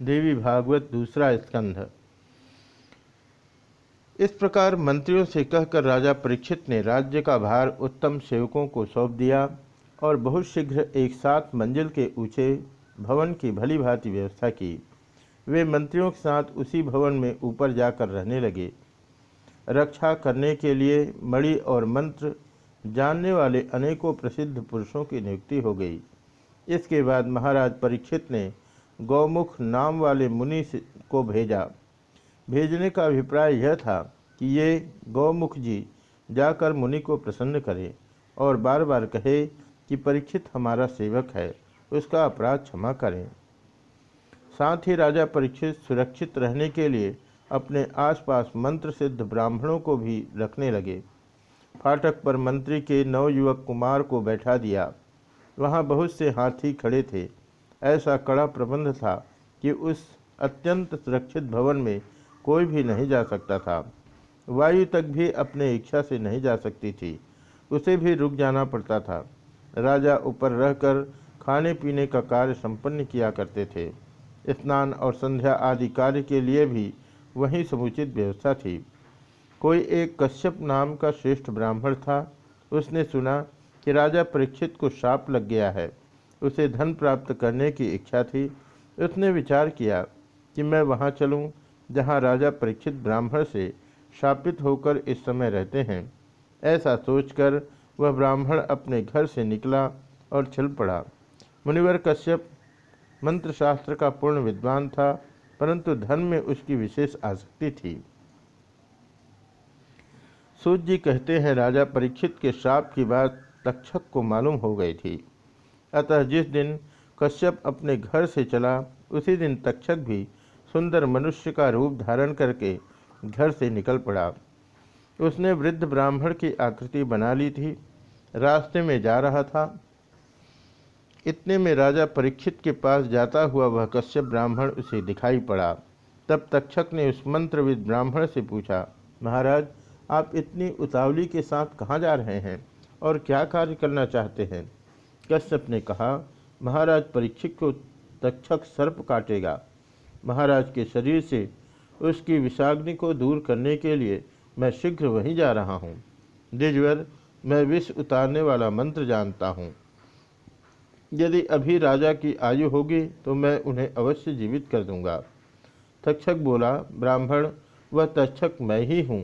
देवी भागवत दूसरा स्कंध। इस प्रकार मंत्रियों से कहकर राजा परीक्षित ने राज्य का भार उत्तम सेवकों को सौंप दिया और बहुत शीघ्र एक साथ मंजिल के ऊँचे भवन की भली भांति व्यवस्था की। वे मंत्रियों के साथ उसी भवन में ऊपर जाकर रहने लगे। रक्षा करने के लिए मणि और मंत्र जानने वाले अनेकों प्रसिद्ध पुरुषों की नियुक्ति हो गई। इसके बाद महाराज परीक्षित ने गौमुख नाम वाले मुनि को भेजा। भेजने का अभिप्राय यह था कि ये गौमुख जी जाकर मुनि को प्रसन्न करें और बार बार कहे कि परीक्षित हमारा सेवक है, उसका अपराध क्षमा करें। साथ ही राजा परीक्षित सुरक्षित रहने के लिए अपने आसपास मंत्र सिद्ध ब्राह्मणों को भी रखने लगे। फाटक पर मंत्री के नवयुवक कुमार को बैठा दिया। वहाँ बहुत से हाथी खड़े थे। ऐसा कड़ा प्रबंध था कि उस अत्यंत सुरक्षित भवन में कोई भी नहीं जा सकता था। वायु तक भी अपने इच्छा से नहीं जा सकती थी। उसे भी रुक जाना पड़ता था। राजा ऊपर रहकर खाने पीने का कार्य संपन्न किया करते थे। स्नान और संध्या आदि कार्य के लिए भी वहीं समुचित व्यवस्था थी। कोई एक कश्यप नाम का श्रेष्ठ ब्राह्मण था। उसने सुना कि राजा परीक्षित को शाप लग गया है। उसे धन प्राप्त करने की इच्छा थी, उसने विचार किया कि मैं वहाँ चलूँ, जहाँ राजा परीक्षित ब्राह्मण से शापित होकर इस समय रहते हैं। ऐसा सोचकर वह ब्राह्मण अपने घर से निकला और चल पड़ा। मुनिवर कश्यप मंत्रशास्त्र का पूर्ण विद्वान था, परंतु धन में उसकी विशेष आसक्ति थी। सूत जी कहते हैं, राजा परीक्षित के श्राप की बात तक्षक को मालूम हो गई थी। अतः जिस दिन कश्यप अपने घर से चला, उसी दिन तक्षक भी सुंदर मनुष्य का रूप धारण करके घर से निकल पड़ा। उसने वृद्ध ब्राह्मण की आकृति बना ली थी, रास्ते में जा रहा था। इतने में राजा परीक्षित के पास जाता हुआ वह कश्यप ब्राह्मण उसे दिखाई पड़ा। तब तक्षक ने उस मंत्रविद ब्राह्मण से पूछा, महाराज, आप इतनी उतावली के साथ कहाँ जा रहे हैं और क्या कार्य करना चाहते हैं? कश्यप ने कहा, महाराज परीक्षित को तक्षक सर्प काटेगा। महाराज के शरीर से उसकी विषाग्नि को दूर करने के लिए मैं शीघ्र वहीं जा रहा हूँ। द्विजवर, मैं विष उतारने वाला मंत्र जानता हूँ। यदि अभी राजा की आयु होगी तो मैं उन्हें अवश्य जीवित कर दूँगा। तक्षक बोला, ब्राह्मण, वह तक्षक मैं ही हूँ।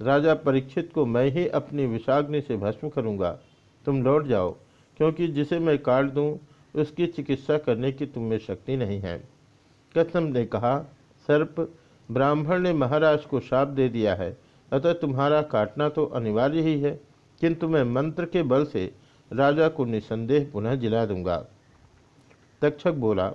राजा परीक्षित को मैं ही अपनी विषाग्नि से भस्म करूँगा। तुम लौट जाओ। क्योंकि जिसे मैं काट दूँ, उसकी चिकित्सा करने की तुम में शक्ति नहीं है। कसम ने कहा, सर्प, ब्राह्मण ने महाराज को श्राप दे दिया है, अतः तुम्हारा काटना तो अनिवार्य ही है, किंतु मैं मंत्र के बल से राजा को निसंदेह पुनः जिला दूँगा। तक्षक बोला,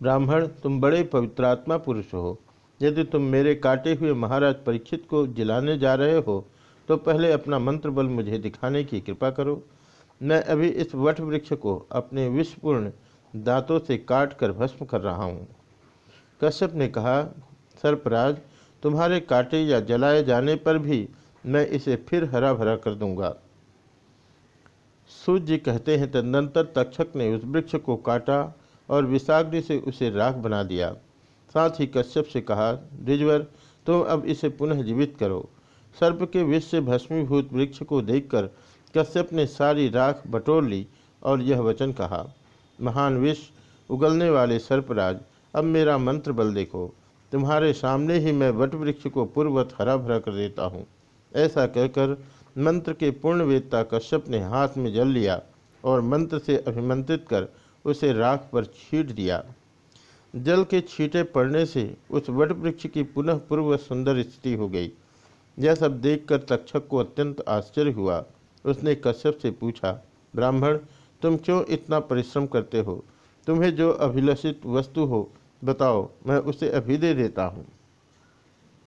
ब्राह्मण, तुम बड़े पवित्रात्मा पुरुष हो। यदि तुम मेरे काटे हुए महाराज परीक्षित को जिलाने जा रहे हो तो पहले अपना मंत्र बल मुझे दिखाने की कृपा करो। मैं अभी इस वट वृक्ष को अपने विषपूर्ण दांतों से काट कर भस्म कर रहा हूँ। कश्यप ने कहा, सर्पराज, तुम्हारे काटे या जलाए जाने पर भी मैं इसे फिर हरा भरा कर दूँगा। सूर्य कहते हैं, तदनंतर तक्षक ने उस वृक्ष को काटा और विषाग्नि से उसे राख बना दिया। साथ ही कश्यप से कहा द्विजवर तुम अब इसे पुनः जीवित करो। सर्प के विष से भस्मीभूत वृक्ष को देखकर कश्यप ने सारी राख बटोर ली और यह वचन कहा, महान विष उगलने वाले सर्पराज, अब मेरा मंत्र बल देखो। तुम्हारे सामने ही मैं वट वृक्ष को पूर्वत हरा भरा कर देता हूँ। ऐसा कहकर मंत्र के पूर्ण वेदता कश्यप ने हाथ में जल लिया और मंत्र से अभिमंत्रित कर उसे राख पर छीट दिया। जल के छींटे पड़ने से उस वट वृक्ष की पुनः पूर्व सुंदर स्थिति हो गई। यह सब देखकर तक्षक को अत्यंत आश्चर्य हुआ। उसने कश्यप से पूछा, ब्राह्मण, तुम क्यों इतना परिश्रम करते हो? तुम्हें जो अभिलषित वस्तु हो, बताओ, मैं उसे अभी दे देता हूँ।